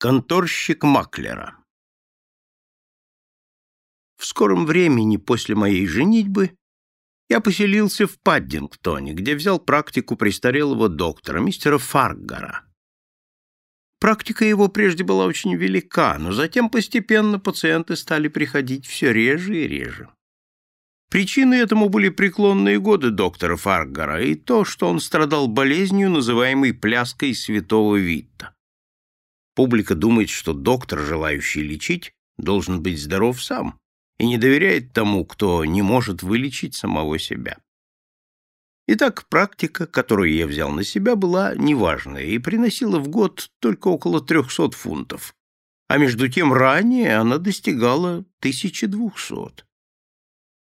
Конторщик Маклера. В скором времени после моей женитьбы я поселился в Паддингтоне, где взял практику престарелого доктора, мистера Фаргара. Практика его прежде была очень велика, но затем постепенно пациенты стали приходить все реже и реже. Причиной этому были преклонные годы доктора Фаргара и то, что он страдал болезнью, называемой пляской святого Витта. Публика думает, что доктор, желающий лечить, должен быть здоров сам и не доверяет тому, кто не может вылечить самого себя. Итак, практика, которую я взял на себя, была неважная и приносила в год только около 300 фунтов, а между тем ранее она достигала 1200.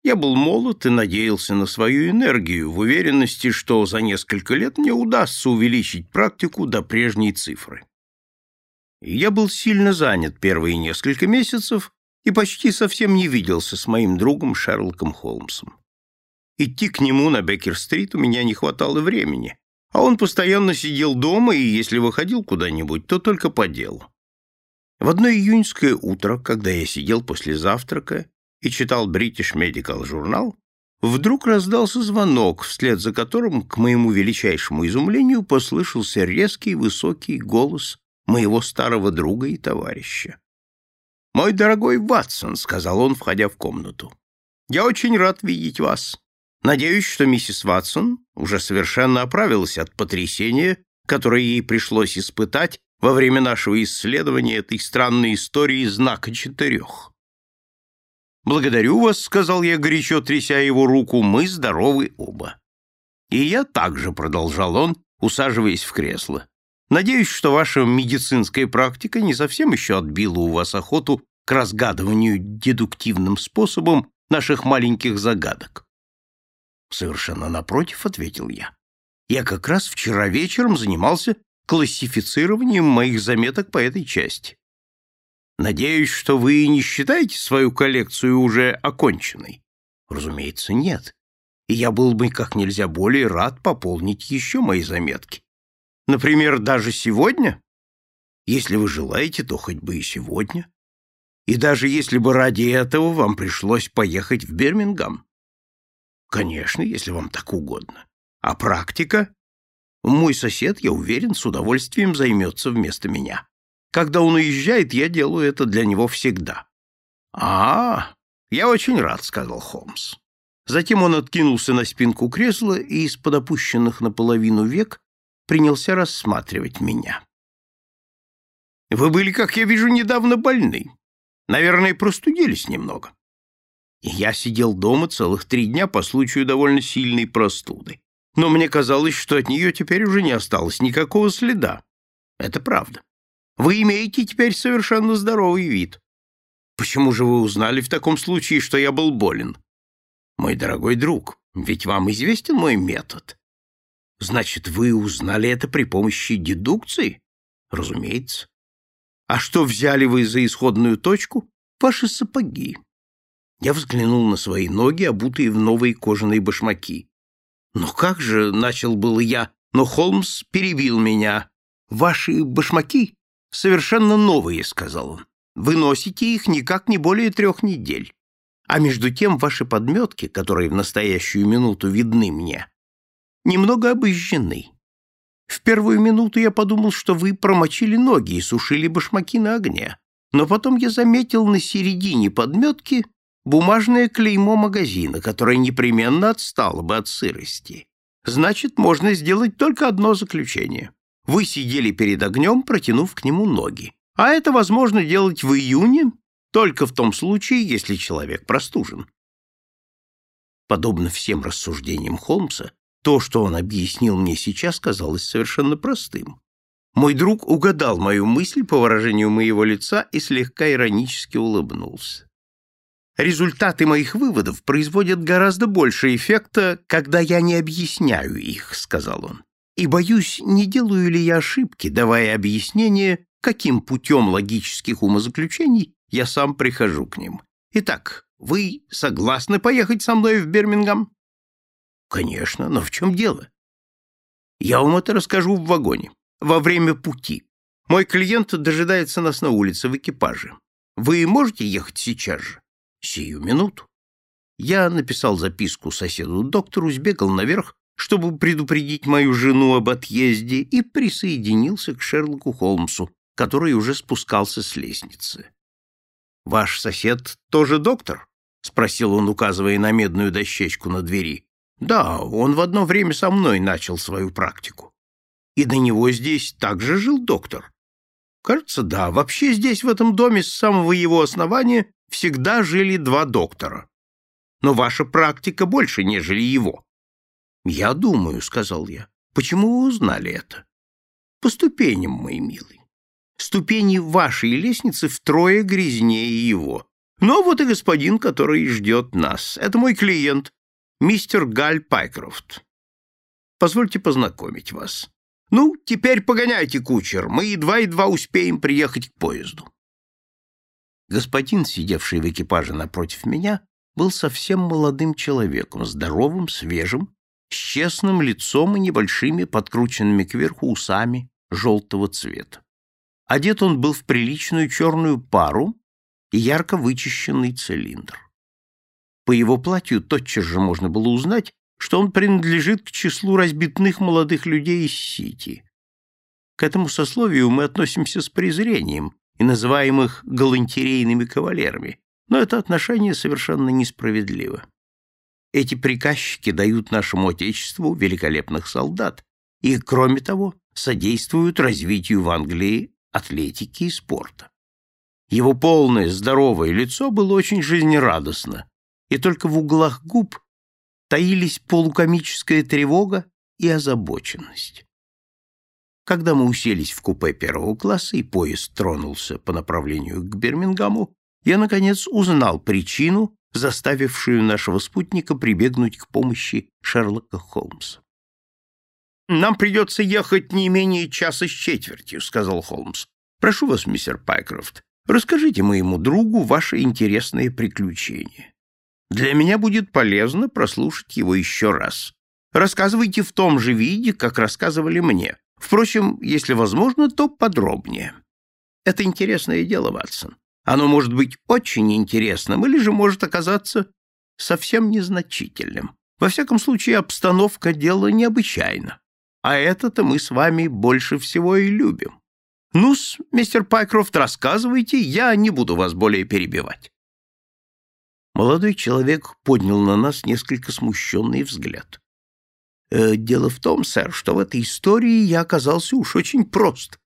Я был молод и надеялся на свою энергию в уверенности, что за несколько лет мне удастся увеличить практику до прежней цифры. Я был сильно занят первые несколько месяцев и почти совсем не виделся с моим другом Шерлоком Холмсом. Идти к нему на Беккер-стрит у меня не хватало времени, а он постоянно сидел дома и, если выходил куда-нибудь, то только по делу. В одно июньское утро, когда я сидел после завтрака и читал British Medical Journal, вдруг раздался звонок, вслед за которым, к моему величайшему изумлению, послышался резкий высокий голос моего старого друга и товарища. «Мой дорогой Ватсон», — сказал он, входя в комнату, — «я очень рад видеть вас. Надеюсь, что миссис Ватсон уже совершенно оправилась от потрясения, которое ей пришлось испытать во время нашего исследования этой странной истории знака четырех». «Благодарю вас», — сказал я, горячо тряся его руку, — «мы здоровы оба». «И я также», — продолжал он, усаживаясь в кресло. Надеюсь, что ваша медицинская практика не совсем еще отбила у вас охоту к разгадыванию дедуктивным способом наших маленьких загадок. Совершенно напротив, ответил я. Я как раз вчера вечером занимался классифицированием моих заметок по этой части. Надеюсь, что вы не считаете свою коллекцию уже оконченной? Разумеется, нет. И я был бы как нельзя более рад пополнить еще мои заметки. Например, даже сегодня? Если вы желаете, то хоть бы и сегодня. И даже если бы ради этого вам пришлось поехать в Бирмингем. Конечно, если вам так угодно. А практика? Мой сосед, я уверен, с удовольствием займется вместо меня. Когда он уезжает, я делаю это для него всегда. А, я очень рад, сказал Холмс. Затем он откинулся на спинку кресла и из-под опущенных наполовину век принялся рассматривать меня. «Вы были, как я вижу, недавно больны. Наверное, простудились немного». Я сидел дома целых три дня по случаю довольно сильной простуды. Но мне казалось, что от нее теперь уже не осталось никакого следа. Это правда. Вы имеете теперь совершенно здоровый вид. Почему же вы узнали в таком случае, что я был болен? Мой дорогой друг, ведь вам известен мой метод. Значит, вы узнали это при помощи дедукции? Разумеется. А что взяли вы за исходную точку? Ваши сапоги. Я взглянул на свои ноги, обутые в новые кожаные башмаки. Но как же, начал было я, но Холмс перебил меня. Ваши башмаки совершенно новые, сказал он. Вы носите их никак не более трех недель. А между тем ваши подметки, которые в настоящую минуту видны мне, немного обожжены. В первую минуту я подумал, что вы промочили ноги и сушили башмаки на огне, но потом я заметил на середине подметки бумажное клеймо магазина, которое непременно отстало бы от сырости. Значит, можно сделать только одно заключение. Вы сидели перед огнем, протянув к нему ноги. А это возможно делать в июне, только в том случае, если человек простужен. Подобно всем рассуждениям Холмса, то, что он объяснил мне сейчас, казалось совершенно простым. Мой друг угадал мою мысль по выражению моего лица и слегка иронически улыбнулся. Результаты моих выводов производят гораздо больше эффекта, когда я не объясняю их, сказал он. И боюсь, не делаю ли я ошибки, давая объяснение, каким путем логических умозаключений я сам прихожу к ним. Итак, вы согласны поехать со мной в Бирмингем? Конечно, но в чем дело? Я вам это расскажу в вагоне, во время пути. Мой клиент дожидается нас на улице в экипаже. Вы можете ехать сейчас же? Сию минуту. Я написал записку соседу-доктору, сбегал наверх, чтобы предупредить мою жену об отъезде, и присоединился к Шерлоку Холмсу, который уже спускался с лестницы. «Ваш сосед тоже доктор?» — спросил он, указывая на медную дощечку на двери. «Да, он в одно время со мной начал свою практику. И до него здесь также жил доктор?» «Кажется, да. Вообще здесь, в этом доме, с самого его основания всегда жили два доктора. Но ваша практика больше, нежели его. Я думаю, сказал я. Почему вы узнали это? По ступеням, мой милый. Ступени вашей лестницы втрое грязнее его. Но вот и господин, который ждет нас. Это мой клиент, мистер Галь Пайкрофт. Позвольте познакомить вас. Ну, теперь погоняйте, кучер. Мы едва-едва успеем приехать к поезду. Господин, сидевший в экипаже напротив меня, был совсем молодым человеком, здоровым, свежим, с честным лицом и небольшими подкрученными кверху усами желтого цвета. Одет он был в приличную черную пару и ярко вычищенный цилиндр. По его платью тотчас же можно было узнать, что он принадлежит к числу разбитных молодых людей из Сити. К этому сословию мы относимся с презрением, и называем их галантерейными кавалерами, но это отношение совершенно несправедливо. Эти приказчики дают нашему Отечеству великолепных солдат и, кроме того, содействуют развитию в Англии атлетики и спорта. Его полное здоровое лицо было очень жизнерадостно, и только в углах губ таились полукомическая тревога и озабоченность. Когда мы уселись в купе первого класса и поезд тронулся по направлению к Бирмингаму, я, наконец, узнал причину, заставившую нашего спутника прибегнуть к помощи Шерлока Холмса. «Нам придется ехать не менее часа с четвертью», — сказал Холмс. «Прошу вас, мистер Пайкрофт, расскажите моему другу ваше интересное приключение. Для меня будет полезно прослушать его еще раз. Рассказывайте в том же виде, как рассказывали мне, Впрочем, если возможно, то подробнее. Это интересное дело, Ватсон. Оно может быть очень интересным или же может оказаться совсем незначительным. Во всяком случае, обстановка дела необычайна. А это-то мы с вами больше всего и любим. Ну-с, мистер Пайкрофт, рассказывайте, я не буду вас более перебивать. Молодой человек поднял на нас несколько смущенный взгляд. Э, дело в том, сэр, что в этой истории я оказался уж очень прост.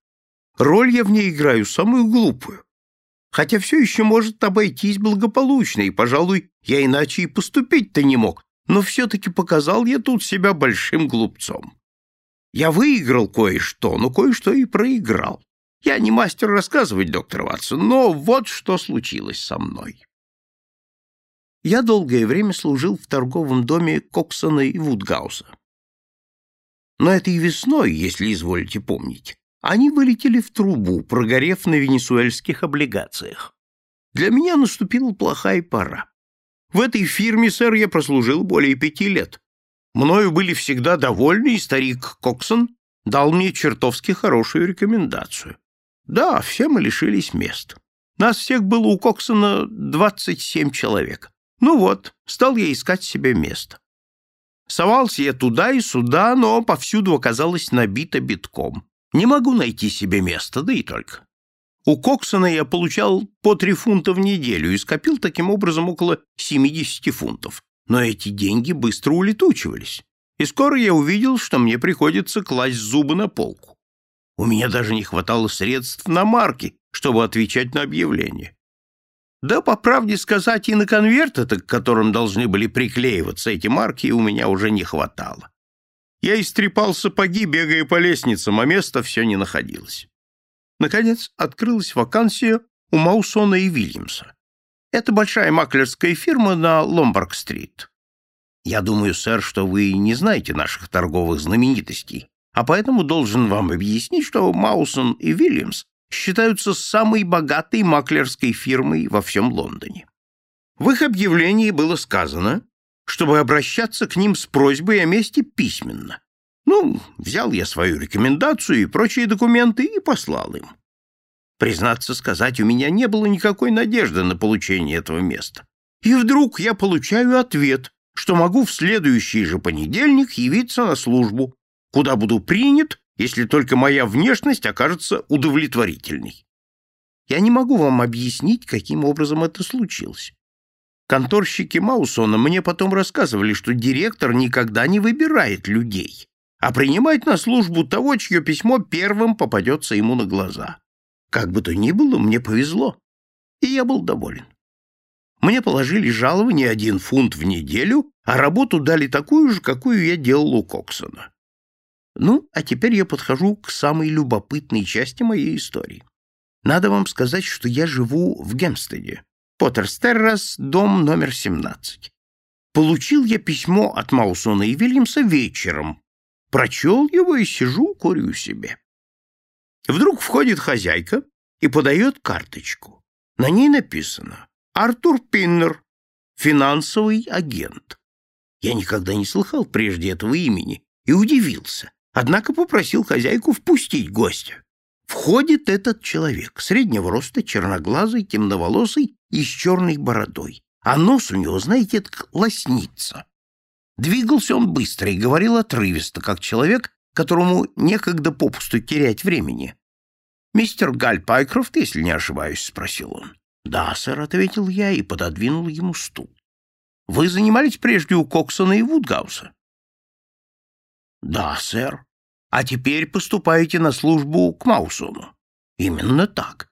Роль я в ней играю самую глупую. Хотя все еще может обойтись благополучно, и, пожалуй, я иначе и поступить-то не мог, но все-таки показал я тут себя большим глупцом. Я выиграл кое-что, но кое-что и проиграл. Я не мастер рассказывать, доктор Ватсон, но вот что случилось со мной. Я долгое время служил в торговом доме Коксона и Вудгауса. Но этой весной, если изволите помнить, они вылетели в трубу, прогорев на венесуэльских облигациях. Для меня наступила плохая пора. В этой фирме, сэр, я прослужил более пяти лет. Мною были всегда довольны, и старик Коксон дал мне чертовски хорошую рекомендацию. Да, все мы лишились мест. Нас всех было у Коксона двадцать семь человек. Ну вот, стал я искать себе место. Совался я туда и сюда, но повсюду оказалось набито битком. Не могу найти себе места, да и только. У Коксона я получал по три фунта в неделю и скопил таким образом около 70 фунтов. Но эти деньги быстро улетучивались. И скоро я увидел, что мне приходится класть зубы на полку. У меня даже не хватало средств на марки, чтобы отвечать на объявления. Да, по правде сказать, и на конверты, к которым должны были приклеиваться эти марки, у меня уже не хватало. Я истрепал сапоги, бегая по лестницам, а места все не находилось. Наконец, открылась вакансия у Маусона и Вильямса. Это большая маклерская фирма на Ломбарг-стрит. Я думаю, сэр, что вы не знаете наших торговых знаменитостей, а поэтому должен вам объяснить, что Маусон и Вильямс считаются самой богатой маклерской фирмой во всем Лондоне. В их объявлении было сказано, чтобы обращаться к ним с просьбой о месте письменно. Ну, взял я свою рекомендацию и прочие документы и послал им. Признаться сказать, у меня не было никакой надежды на получение этого места. И вдруг я получаю ответ, что могу в следующий же понедельник явиться на службу, куда буду принят если только моя внешность окажется удовлетворительной. Я не могу вам объяснить, каким образом это случилось. Конторщики Маусона мне потом рассказывали, что директор никогда не выбирает людей, а принимает на службу того, чье письмо первым попадется ему на глаза. Как бы то ни было, мне повезло, и я был доволен. Мне положили жалование один фунт в неделю, а работу дали такую же, какую я делал у Коксона. Ну, а теперь я подхожу к самой любопытной части моей истории. Надо вам сказать, что я живу в Гемстеде. Поттерстеррас, дом номер 17. Получил я письмо от Маусона и Вильямса вечером. Прочел его и сижу, курю себе. Вдруг входит хозяйка и подает карточку. На ней написано «Артур Пиннер, финансовый агент». Я никогда не слыхал прежде этого имени и удивился однако попросил хозяйку впустить гостя. Входит этот человек, среднего роста, черноглазый, темноволосый и с черной бородой. А нос у него, знаете, так лоснится. Двигался он быстро и говорил отрывисто, как человек, которому некогда попусту терять времени. «Мистер Галь Пайкрофт, если не ошибаюсь?» — спросил он. «Да, сэр», — ответил я и пододвинул ему стул. «Вы занимались прежде у Коксона и Вудгауса?» Да, сэр. А теперь поступаете на службу к Маусону. Именно так.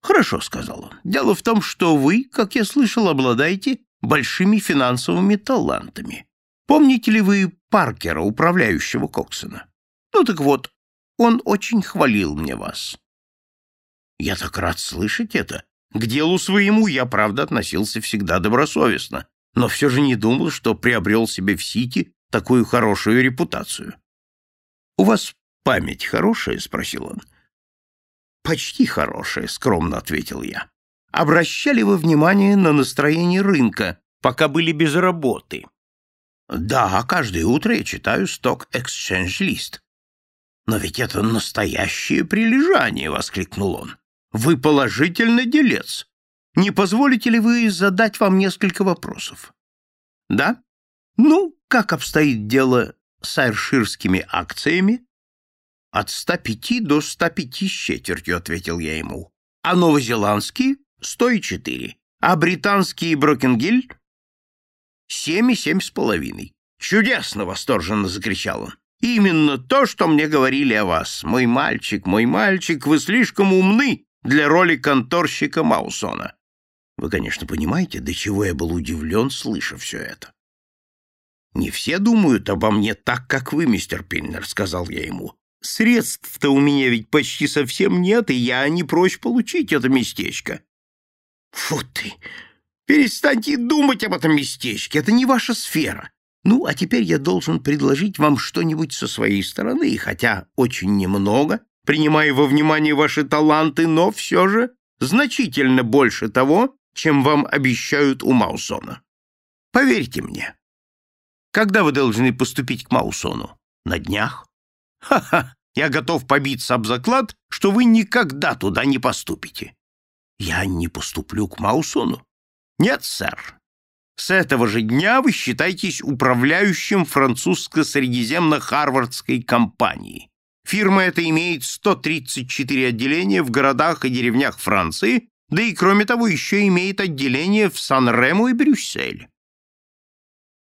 Хорошо, сказал он. Дело в том, что вы, как я слышал, обладаете большими финансовыми талантами. Помните ли вы Паркера, управляющего Коксона? Ну так вот, он очень хвалил мне вас. Я так рад слышать это. К делу своему я, правда, относился всегда добросовестно, но все же не думал, что приобрел себе в Сити такую хорошую репутацию. «У вас память хорошая?» — спросил он. «Почти хорошая», — скромно ответил я. «Обращали вы внимание на настроение рынка, пока были без работы?» «Да, каждое утро я читаю сток Exchange List». «Но ведь это настоящее прилежание!» — воскликнул он. «Вы положительно делец. Не позволите ли вы задать вам несколько вопросов?» «Да? Ну, как обстоит дело с айрширскими акциями? От 105 до 105 с четвертью, ответил я ему. А новозеландские? 104. А британские Брокенгиль? Семь и семь с половиной. Чудесно, восторженно закричал он. Именно то, что мне говорили о вас. Мой мальчик, мой мальчик, вы слишком умны для роли конторщика Маусона. Вы, конечно, понимаете, до чего я был удивлен, слыша все это. «Не все думают обо мне так, как вы, мистер Пиннер», — сказал я ему. «Средств-то у меня ведь почти совсем нет, и я не прочь получить это местечко». «Фу ты! Перестаньте думать об этом местечке, это не ваша сфера. Ну, а теперь я должен предложить вам что-нибудь со своей стороны, хотя очень немного, принимая во внимание ваши таланты, но все же значительно больше того, чем вам обещают у Маусона. Поверьте мне, когда вы должны поступить к Маусону? На днях? Ха-ха, я готов побиться об заклад, что вы никогда туда не поступите. Я не поступлю к Маусону? Нет, сэр. С этого же дня вы считаетесь управляющим французско-средиземно-харвардской компанией. Фирма эта имеет 134 отделения в городах и деревнях Франции, да и кроме того еще имеет отделения в Сан-Рему и Брюсселе.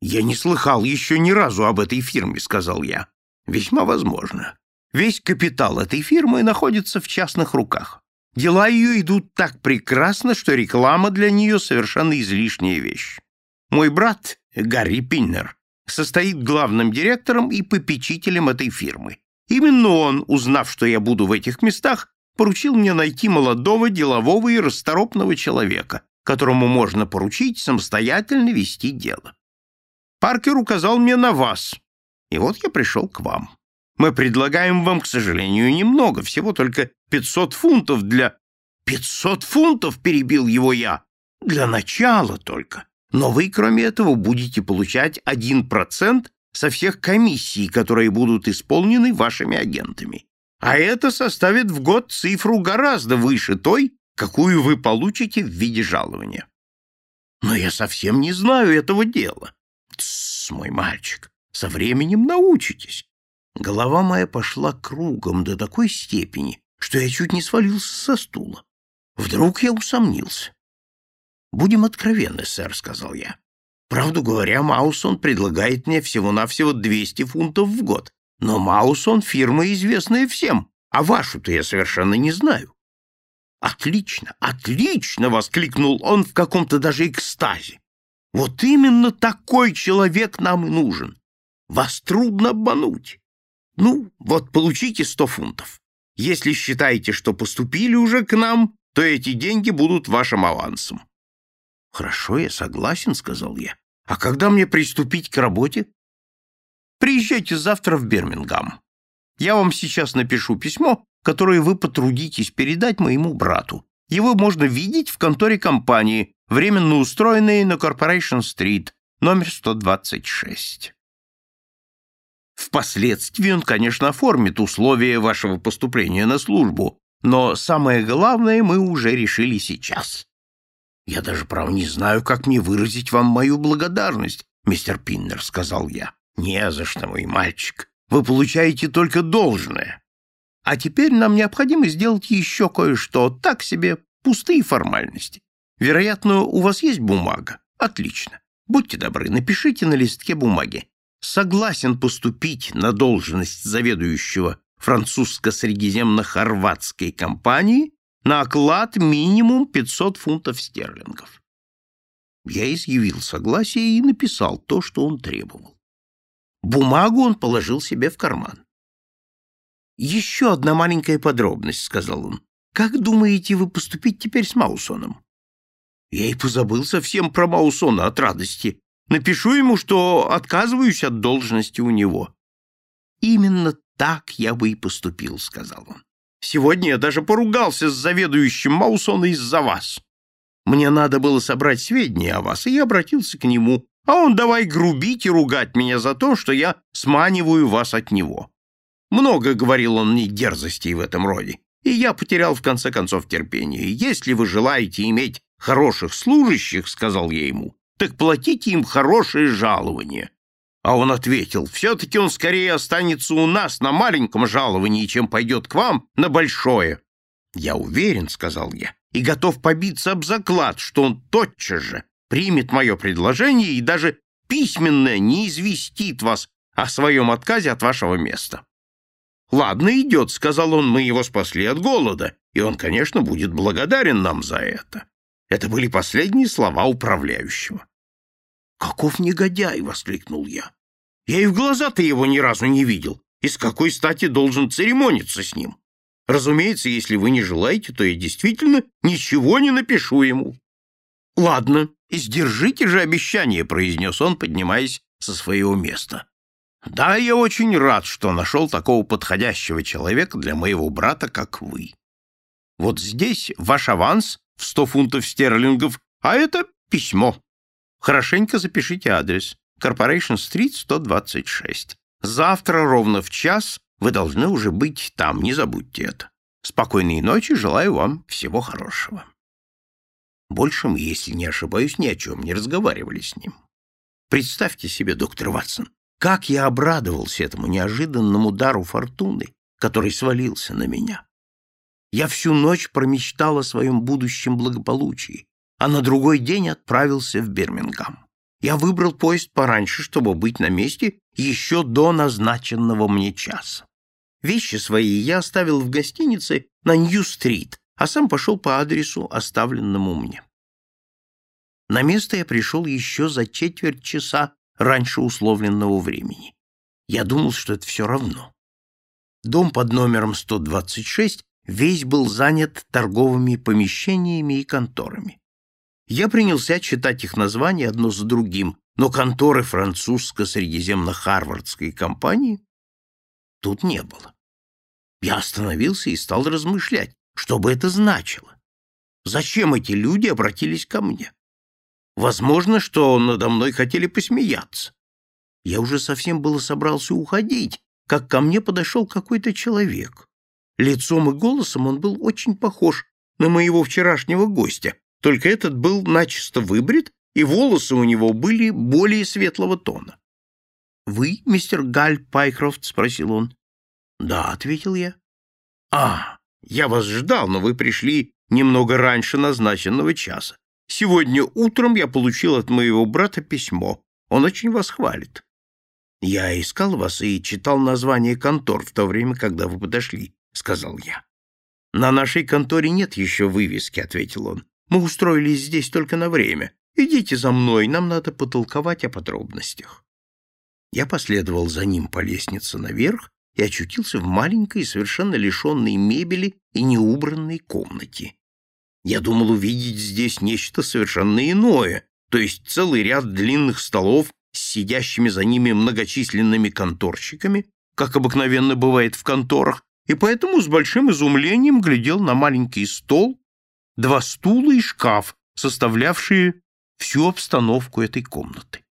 «Я не слыхал еще ни разу об этой фирме», — сказал я. «Весьма возможно. Весь капитал этой фирмы находится в частных руках. Дела ее идут так прекрасно, что реклама для нее совершенно излишняя вещь. Мой брат, Гарри Пиннер, состоит главным директором и попечителем этой фирмы. Именно он, узнав, что я буду в этих местах, поручил мне найти молодого, делового и расторопного человека, которому можно поручить самостоятельно вести дело. Паркер указал мне на вас, и вот я пришел к вам. Мы предлагаем вам, к сожалению, немного, всего только 500 фунтов для... 500 фунтов, перебил его я. Для начала только. Но вы, кроме этого, будете получать 1% со всех комиссий, которые будут исполнены вашими агентами. А это составит в год цифру гораздо выше той, какую вы получите в виде жалования. Но я совсем не знаю этого дела. Тссс, мой мальчик, со временем научитесь. Голова моя пошла кругом до такой степени, что я чуть не свалился со стула. Вдруг я усомнился. «Будем откровенны, сэр», — сказал я. «Правду говоря, Маусон предлагает мне всего-навсего 200 фунтов в год. Но Маусон — фирма, известная всем, а вашу-то я совершенно не знаю». «Отлично, отлично!» — воскликнул он в каком-то даже экстазе. «Вот именно такой человек нам и нужен. Вас трудно обмануть. Ну, вот получите сто фунтов. Если считаете, что поступили уже к нам, то эти деньги будут вашим авансом. Хорошо, я согласен, сказал я. А когда мне приступить к работе? Приезжайте завтра в Бирмингам. Я вам сейчас напишу письмо, которое вы потрудитесь передать моему брату. Его можно видеть в конторе компании, временно устроенной на Корпорейшн-стрит, номер 126. Впоследствии он, конечно, оформит условия вашего поступления на службу, но самое главное мы уже решили сейчас. Я даже, право, не знаю, как мне выразить вам мою благодарность, мистер Пиннер, сказал я. Не за что, мой мальчик. Вы получаете только должное. А теперь нам необходимо сделать еще кое-что, так себе пустые формальности. Вероятно, у вас есть бумага? Отлично. Будьте добры, напишите на листке бумаги согласен поступить на должность заведующего французско-средиземно-хорватской компании на оклад минимум 500 фунтов стерлингов. Я изъявил согласие и написал то, что он требовал. Бумагу он положил себе в карман. «Еще одна маленькая подробность», — сказал он. «Как думаете вы поступить теперь с Маусоном?» Я и позабыл совсем про Маусона от радости. Напишу ему, что отказываюсь от должности у него. Именно так я бы и поступил, сказал он. Сегодня я даже поругался с заведующим Маусона из-за вас. Мне надо было собрать сведения о вас, и я обратился к нему, а он давай грубить и ругать меня за то, что я сманиваю вас от него. Много говорил он мне дерзостей в этом роде, и я потерял в конце концов терпение. Если вы желаете иметь хороших служащих, сказал я ему, так платите им хорошее жалование. А он ответил, все-таки он скорее останется у нас на маленьком жаловании, чем пойдет к вам на большое. Я уверен, сказал я, и готов побиться об заклад, что он тотчас же примет мое предложение и даже письменно не известит вас о своем отказе от вашего места. «Ладно, идет», — сказал он, — «мы его спасли от голода, и он, конечно, будет благодарен нам за это». Это были последние слова управляющего. «Каков негодяй!» — воскликнул я. «Я и в глаза-то его ни разу не видел. И с какой стати должен церемониться с ним? Разумеется, если вы не желаете, то я действительно ничего не напишу ему». «Ладно, сдержите же обещание», — произнес он, поднимаясь со своего места. «Да, я очень рад, что нашел такого подходящего человека для моего брата, как вы. Вот здесь ваш аванс в сто фунтов стерлингов, а это письмо. Хорошенько запишите адрес. Corporation Street, 126. Завтра ровно в час вы должны уже быть там, не забудьте это. Спокойной ночи, желаю вам всего хорошего. Больше мы, если не ошибаюсь, ни о чем не разговаривали с ним. Представьте себе, доктор Ватсон, как я обрадовался этому неожиданному дару фортуны, который свалился на меня. Я всю ночь промечтал о своем будущем благополучии, а на другой день отправился в Бирмингам. Я выбрал поезд пораньше, чтобы быть на месте еще до назначенного мне часа. Вещи свои я оставил в гостинице на Нью-стрит, а сам пошел по адресу, оставленному мне. На место я пришел еще за четверть часа раньше условленного времени. Я думал, что это все равно. Дом под номером 126 весь был занят торговыми помещениями и конторами. Я принялся читать их названия одно за другим, но конторы французско-средиземно-харвардской компании тут не было. Я остановился и стал размышлять, что бы это значило. Зачем эти люди обратились ко мне? Возможно, что надо мной хотели посмеяться. Я уже совсем было собрался уходить, как ко мне подошел какой-то человек. Лицом и голосом он был очень похож на моего вчерашнего гостя, только этот был начисто выбрит, и волосы у него были более светлого тона. «Вы, мистер Галь Пайкрофт?» — спросил он. «Да», — ответил я. «А, я вас ждал, но вы пришли немного раньше назначенного часа. Сегодня утром я получил от моего брата письмо. Он очень вас хвалит. Я искал вас и читал название контор в то время, когда вы подошли, сказал я. На нашей конторе нет еще вывески, ответил он. Мы устроились здесь только на время. Идите за мной, нам надо потолковать о подробностях. Я последовал за ним по лестнице наверх и очутился в маленькой, совершенно лишенной мебели и неубранной комнате. Я думал увидеть здесь нечто совершенно иное, то есть целый ряд длинных столов с сидящими за ними многочисленными конторщиками, как обыкновенно бывает в конторах, и поэтому с большим изумлением глядел на маленький стол, два стула и шкаф, составлявшие всю обстановку этой комнаты.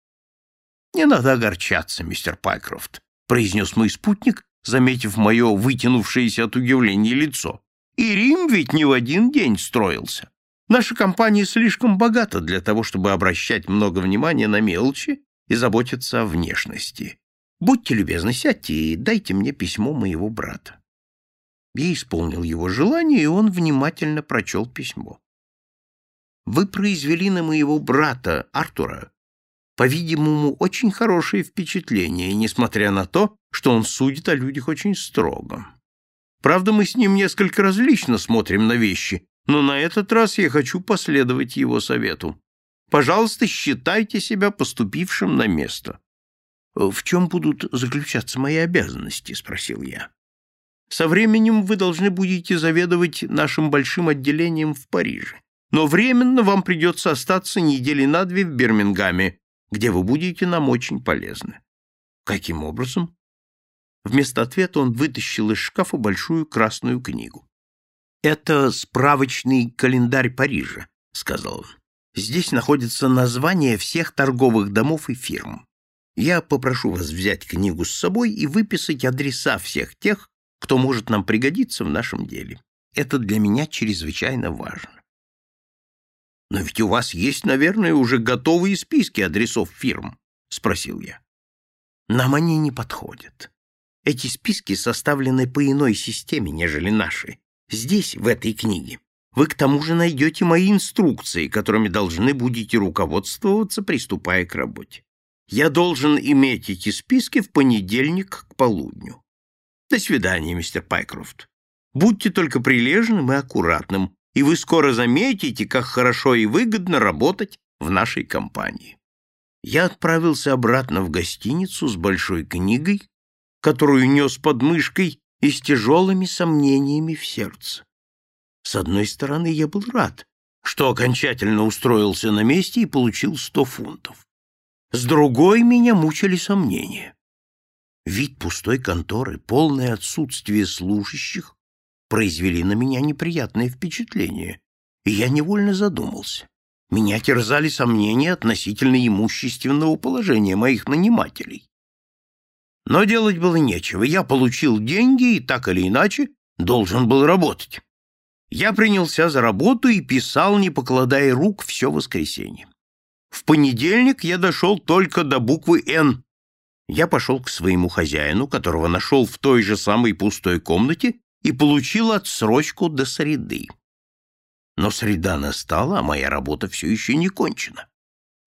«Не надо огорчаться, мистер Пайкрофт», — произнес мой спутник, заметив мое вытянувшееся от удивления лицо. И Рим ведь не в один день строился. Наша компания слишком богата для того, чтобы обращать много внимания на мелочи и заботиться о внешности. Будьте любезны, сядьте и дайте мне письмо моего брата. Я исполнил его желание, и он внимательно прочел письмо. Вы произвели на моего брата, Артура, по-видимому, очень хорошее впечатление, несмотря на то, что он судит о людях очень строго. Правда, мы с ним несколько различно смотрим на вещи, но на этот раз я хочу последовать его совету. Пожалуйста, считайте себя поступившим на место. В чем будут заключаться мои обязанности, спросил я. Со временем вы должны будете заведовать нашим большим отделением в Париже. Но временно вам придется остаться недели на две в Бирмингаме, где вы будете нам очень полезны. Каким образом? Вместо ответа он вытащил из шкафа большую красную книгу. «Это справочный календарь Парижа», — сказал он. «Здесь находятся названия всех торговых домов и фирм. Я попрошу вас взять книгу с собой и выписать адреса всех тех, кто может нам пригодиться в нашем деле. Это для меня чрезвычайно важно. Но ведь у вас есть, наверное, уже готовые списки адресов фирм, спросил я. Нам они не подходят. Эти списки составлены по иной системе, нежели наши. Здесь, в этой книге, вы к тому же найдете мои инструкции, которыми должны будете руководствоваться, приступая к работе. Я должен иметь эти списки в понедельник к полудню. До свидания, мистер Пайкрофт. Будьте только прилежным и аккуратным, и вы скоро заметите, как хорошо и выгодно работать в нашей компании. Я отправился обратно в гостиницу с большой книгой, которую нес под мышкой и с тяжелыми сомнениями в сердце. С одной стороны, я был рад, что окончательно устроился на месте и получил сто фунтов. С другой меня мучили сомнения. Вид пустой конторы, полное отсутствие служащих произвели на меня неприятное впечатление, и я невольно задумался. Меня терзали сомнения относительно имущественного положения моих нанимателей. Но делать было нечего. Я получил деньги и так или иначе должен был работать. Я принялся за работу и писал, не покладая рук, все воскресенье. В понедельник я дошел только до буквы «Н». Я пошел к своему хозяину, которого нашел в той же самой пустой комнате, и получил отсрочку до среды. Но среда настала, а моя работа все еще не кончена.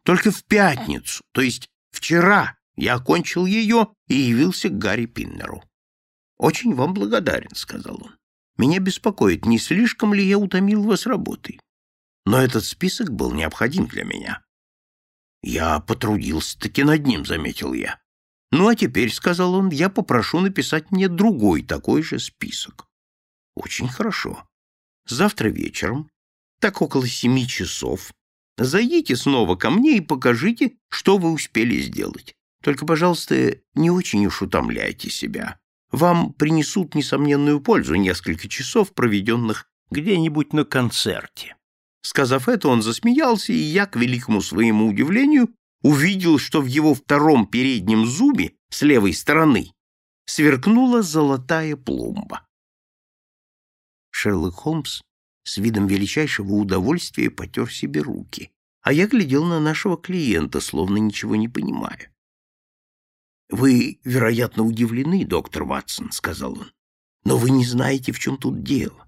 Только в пятницу, то есть вчера, я окончил ее и явился к Гарри Пиннеру. «Очень вам благодарен», — сказал он. Меня беспокоит, не слишком ли я утомил вас работой. Но этот список был необходим для меня. Я потрудился-таки над ним, заметил я. Ну, а теперь, — сказал он, — я попрошу написать мне другой такой же список. Очень хорошо. Завтра вечером, так около семи часов, зайдите снова ко мне и покажите, что вы успели сделать. Только, пожалуйста, не очень уж утомляйте себя. Вам принесут несомненную пользу несколько часов, проведенных где-нибудь на концерте. Сказав это, он засмеялся, и я, к великому своему удивлению, увидел, что в его втором переднем зубе с левой стороны сверкнула золотая пломба. Шерлок Холмс с видом величайшего удовольствия потер себе руки, а я глядел на нашего клиента, словно ничего не понимая. «Вы, вероятно, удивлены, доктор Ватсон», — сказал он, — «но вы не знаете, в чем тут дело.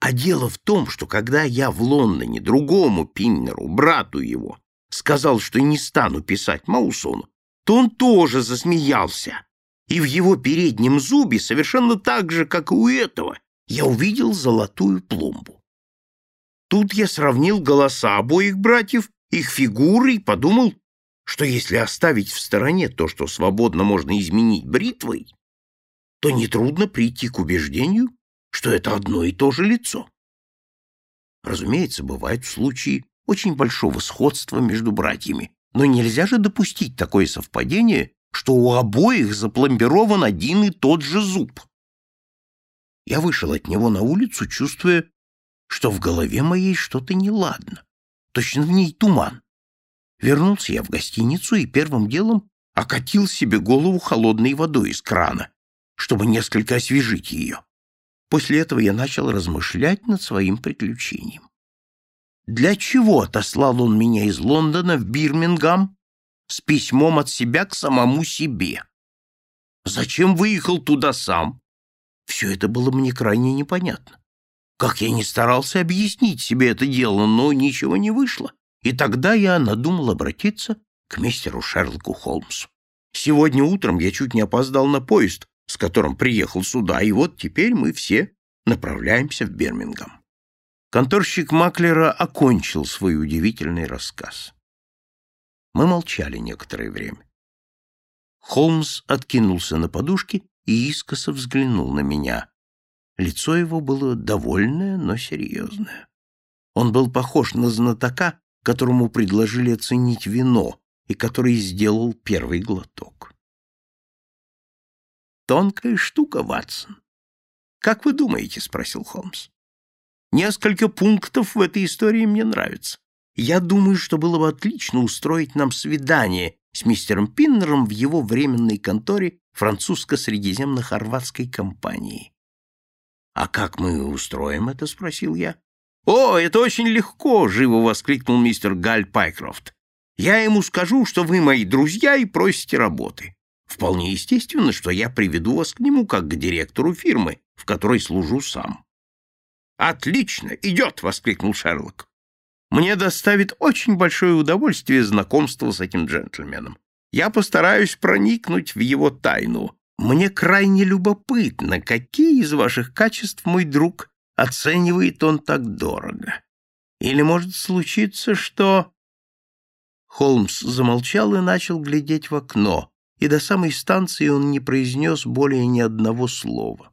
А дело в том, что когда я в Лондоне другому Пиннеру, брату его, сказал, что не стану писать Маусону, то он тоже засмеялся. И в его переднем зубе, совершенно так же, как и у этого, я увидел золотую пломбу. Тут я сравнил голоса обоих братьев, их фигуры и подумал, что если оставить в стороне то, что свободно можно изменить бритвой, то нетрудно прийти к убеждению, что это одно и то же лицо. Разумеется, бывают случаи очень большого сходства между братьями, но нельзя же допустить такое совпадение, что у обоих запломбирован один и тот же зуб. Я вышел от него на улицу, чувствуя, что в голове моей что-то неладно. Точно в ней туман. Вернулся я в гостиницу и первым делом окатил себе голову холодной водой из крана, чтобы несколько освежить ее. После этого я начал размышлять над своим приключением. Для чего отослал он меня из Лондона в Бирмингам с письмом от себя к самому себе? Зачем выехал туда сам? Все это было мне крайне непонятно. Как я не старался объяснить себе это дело, но ничего не вышло. И тогда я надумал обратиться к мистеру Шерлоку Холмсу. Сегодня утром я чуть не опоздал на поезд, с которым приехал сюда, и вот теперь мы все направляемся в Бирмингем. Конторщик Маклера окончил свой удивительный рассказ. Мы молчали некоторое время. Холмс откинулся на подушке и искоса взглянул на меня. Лицо его было довольное, но серьезное. Он был похож на знатока, которому предложили оценить вино и который сделал первый глоток. Тонкая штука, Ватсон. Как вы думаете, спросил Холмс. Несколько пунктов в этой истории мне нравятся. Я думаю, что было бы отлично устроить нам свидание с мистером Пиннером в его временной конторе французско-средиземно-хорватской компании. «А как мы устроим это?» — спросил я. «О, это очень легко!» — живо воскликнул мистер Галь Пайкрофт. «Я ему скажу, что вы мои друзья и просите работы. Вполне естественно, что я приведу вас к нему как к директору фирмы, в которой служу сам. «Отлично! Идет!» — воскликнул Шерлок. «Мне доставит очень большое удовольствие знакомство с этим джентльменом. Я постараюсь проникнуть в его тайну. Мне крайне любопытно, какие из ваших качеств мой друг оценивает он так дорого. Или может случиться, что...» Холмс замолчал и начал глядеть в окно, и до самой станции он не произнес более ни одного слова.